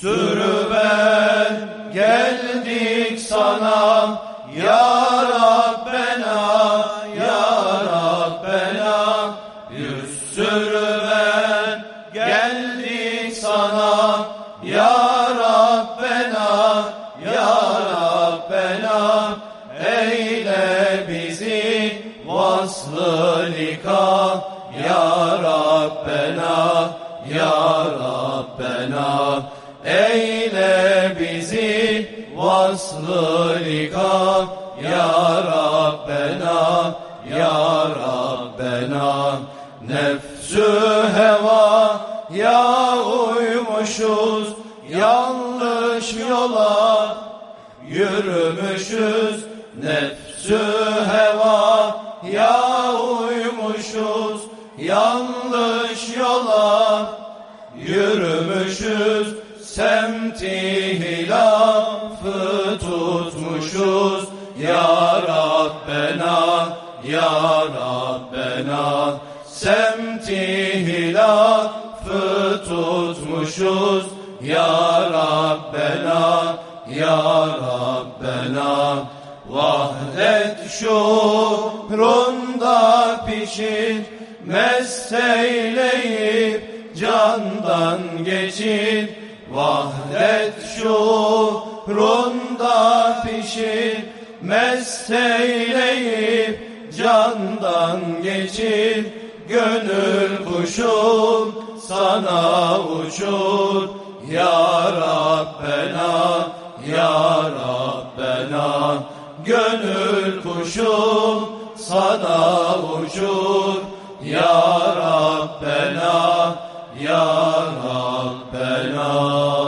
Sürü ben geldik sana ya Rabbena ya Rabbena. Yüz sürü ben geldik sana ya Rabbena ya Rabbena. Eyle bizi vaslı nikah ya Rabbena ya Rabbena Eyle bizi vaslı nikah Ya Rabbena Ya Rabbena. Nefsü heva ya uymuşuz Yanlış yola yürümüşüz. Nefsü heva ya uymuşuz Yanlış yola yürümüşüz Semti hilafı tutmuşuz. Ya Rabbena Ya Rabbena Semti hilafı tutmuşuz. Ya Rabbena Ya Rabbena Vahdet şuurunda pişir Mest eyleyip candan geçir Vahdet şuurunda pişir Mesteyleyip candan geçir Gönül kuşum sana uçur. Ya Rabbena Ya Rabbena Gönül kuşum sana uçur. Ya Rabbena ya Rabbena